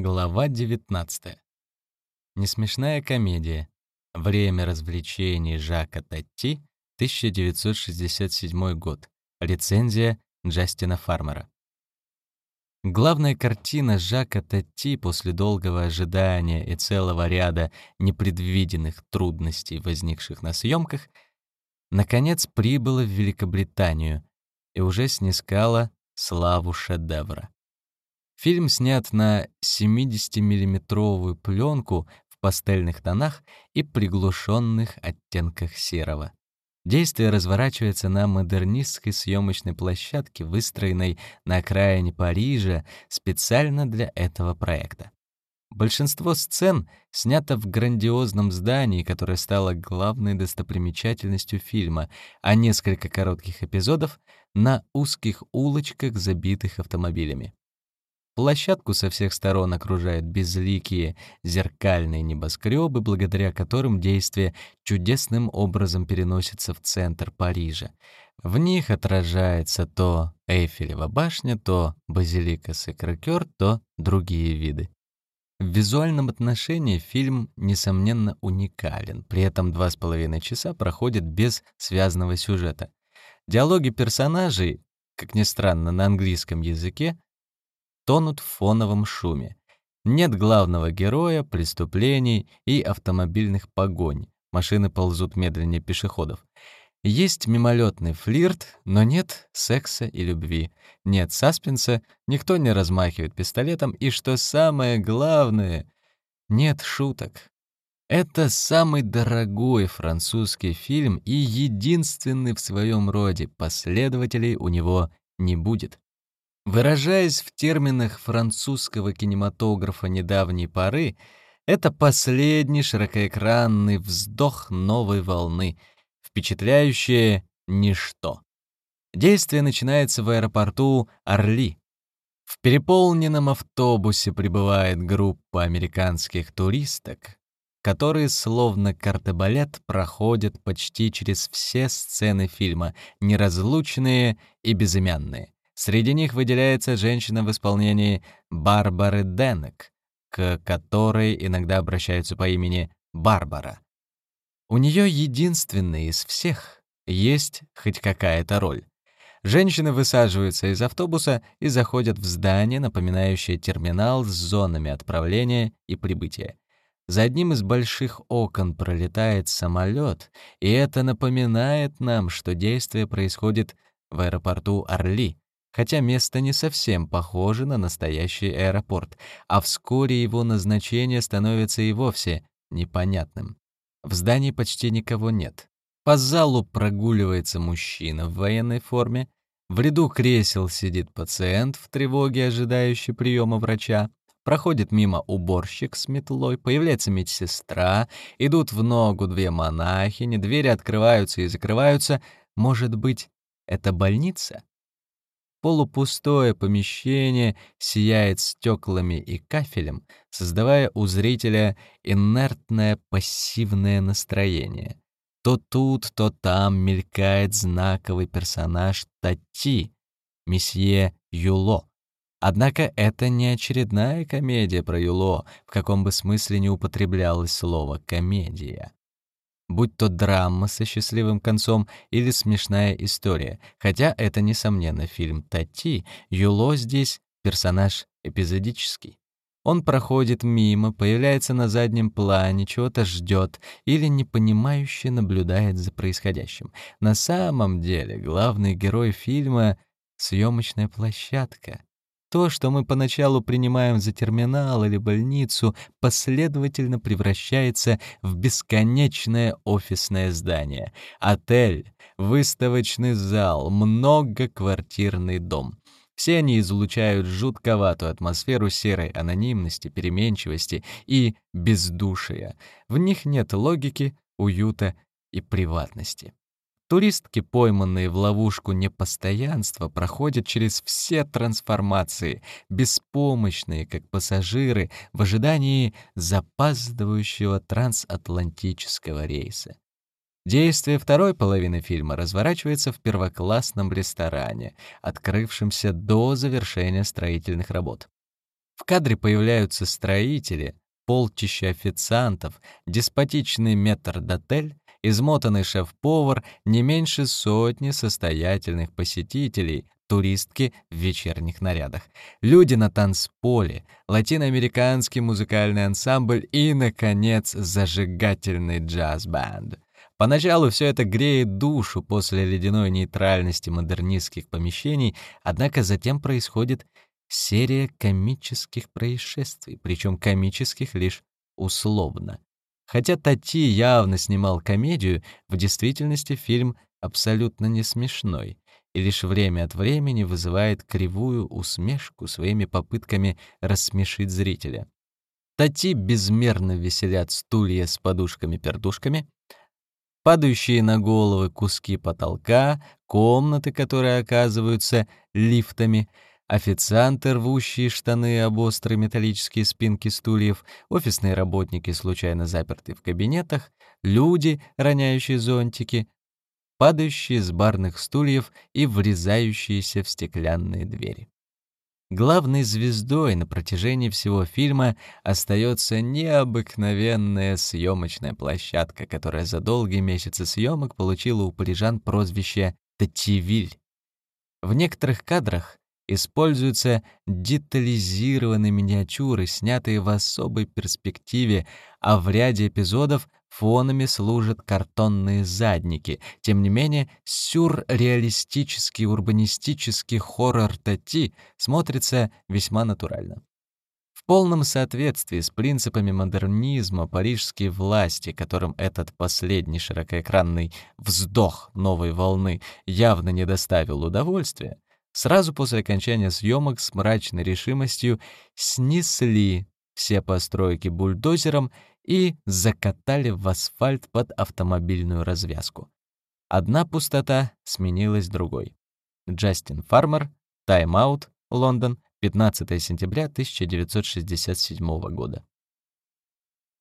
Глава 19. Несмешная комедия. Время развлечений Жака Татти, 1967 год. Рецензия Джастина Фармера. Главная картина Жака Татти после долгого ожидания и целого ряда непредвиденных трудностей, возникших на съемках, наконец прибыла в Великобританию и уже снискала славу шедевра. Фильм снят на 70-миллиметровую пленку в пастельных тонах и приглушенных оттенках серого. Действие разворачивается на модернистской съемочной площадке, выстроенной на окраине Парижа специально для этого проекта. Большинство сцен снято в грандиозном здании, которое стало главной достопримечательностью фильма, а несколько коротких эпизодов — на узких улочках, забитых автомобилями. Площадку со всех сторон окружают безликие зеркальные небоскребы, благодаря которым действие чудесным образом переносится в центр Парижа. В них отражается то Эйфелева башня, то базилика Секрекер, то другие виды. В визуальном отношении фильм, несомненно, уникален. При этом два с половиной часа проходят без связанного сюжета. Диалоги персонажей, как ни странно, на английском языке, тонут в фоновом шуме. Нет главного героя, преступлений и автомобильных погонь. Машины ползут медленнее пешеходов. Есть мимолетный флирт, но нет секса и любви. Нет саспенса, никто не размахивает пистолетом, и, что самое главное, нет шуток. Это самый дорогой французский фильм и единственный в своем роде, последователей у него не будет. Выражаясь в терминах французского кинематографа недавней поры, это последний широкоэкранный вздох новой волны, впечатляющее ничто. Действие начинается в аэропорту Орли. В переполненном автобусе прибывает группа американских туристок, которые, словно картебалет, проходят почти через все сцены фильма, неразлучные и безымянные. Среди них выделяется женщина в исполнении Барбары Денек, к которой иногда обращаются по имени Барбара. У нее единственная из всех есть хоть какая-то роль. Женщины высаживаются из автобуса и заходят в здание, напоминающее терминал с зонами отправления и прибытия. За одним из больших окон пролетает самолет, и это напоминает нам, что действие происходит в аэропорту Орли, хотя место не совсем похоже на настоящий аэропорт, а вскоре его назначение становится и вовсе непонятным. В здании почти никого нет. По залу прогуливается мужчина в военной форме, в ряду кресел сидит пациент в тревоге, ожидающий приема врача, проходит мимо уборщик с метлой, появляется медсестра, идут в ногу две монахини, двери открываются и закрываются. Может быть, это больница? Полупустое помещение сияет стеклами и кафелем, создавая у зрителя инертное пассивное настроение. То тут, то там мелькает знаковый персонаж Тати, месье Юло. Однако это не очередная комедия про Юло, в каком бы смысле не употреблялось слово «комедия» будь то драма со счастливым концом или смешная история. Хотя это, несомненно, фильм «Тати», Юло здесь персонаж эпизодический. Он проходит мимо, появляется на заднем плане, чего-то ждет или непонимающе наблюдает за происходящим. На самом деле главный герой фильма — съемочная площадка, то, что мы поначалу принимаем за терминал или больницу, последовательно превращается в бесконечное офисное здание. Отель, выставочный зал, многоквартирный дом. Все они излучают жутковатую атмосферу серой анонимности, переменчивости и бездушия. В них нет логики, уюта и приватности. Туристки, пойманные в ловушку непостоянства, проходят через все трансформации, беспомощные, как пассажиры, в ожидании запаздывающего трансатлантического рейса. Действие второй половины фильма разворачивается в первоклассном ресторане, открывшемся до завершения строительных работ. В кадре появляются строители, полчища официантов, деспотичный метрдотель, измотанный шеф-повар, не меньше сотни состоятельных посетителей, туристки в вечерних нарядах, люди на танцполе, латиноамериканский музыкальный ансамбль и, наконец, зажигательный джаз-банд. Поначалу все это греет душу после ледяной нейтральности модернистских помещений, однако затем происходит серия комических происшествий, причем комических лишь условно. Хотя Тати явно снимал комедию, в действительности фильм абсолютно не смешной и лишь время от времени вызывает кривую усмешку своими попытками рассмешить зрителя. Тати безмерно веселят стулья с подушками-пердушками, падающие на головы куски потолка, комнаты, которые оказываются лифтами, официанты, рвущие штаны об острые металлические спинки стульев, офисные работники, случайно запертые в кабинетах, люди, роняющие зонтики, падающие с барных стульев и врезающиеся в стеклянные двери. Главной звездой на протяжении всего фильма остается необыкновенная съемочная площадка, которая за долгие месяцы съемок получила у парижан прозвище «Тативиль». В некоторых кадрах используются детализированные миниатюры, снятые в особой перспективе, а в ряде эпизодов фонами служат картонные задники. Тем не менее, сюрреалистический урбанистический хоррор Тати смотрится весьма натурально. В полном соответствии с принципами модернизма парижские власти, которым этот последний широкоэкранный вздох новой волны явно не доставил удовольствия, сразу после окончания съемок с мрачной решимостью снесли все постройки бульдозером и закатали в асфальт под автомобильную развязку. Одна пустота сменилась другой. Джастин Фармер, Тайм-аут, Лондон, 15 сентября 1967 года.